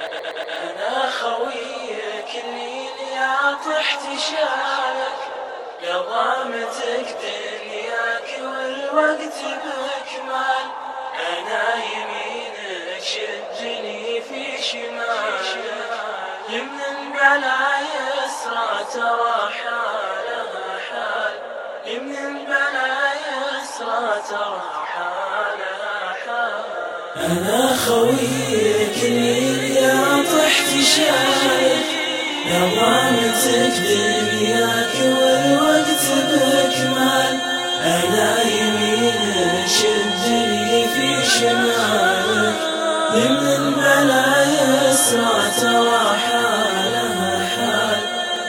أنا خويك اللي عطحت شالك لضامتك دنياك والوقت بكمال أنا يمينك شدني في شمالك. يمن بلا يسرى ترى حالها حال. يمن بلا يسرى ترى حالها حال. أنا خويك اللي طحت شايف نظامتك دنياك والوقت بكمال أنا يمينك شدني في شمالك يمن بلا يسرى حالها حال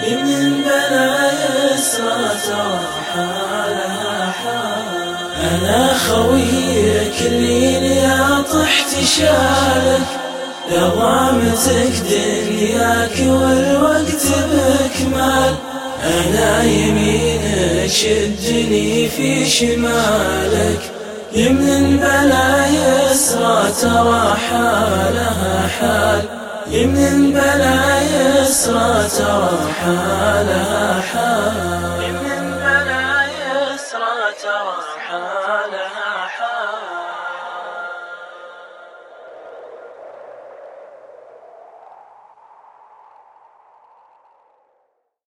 يمن بلا يسرى حال أنا خويك اللي طحت شالك. دوامتك دنياك والوقت بكمال أنا يمينك شدني في شمالك. يمن بلا يسرى ترى حالها حال. يمن بلا يسرى ترى حالها حال. يمن بلا يسرى ترى حالها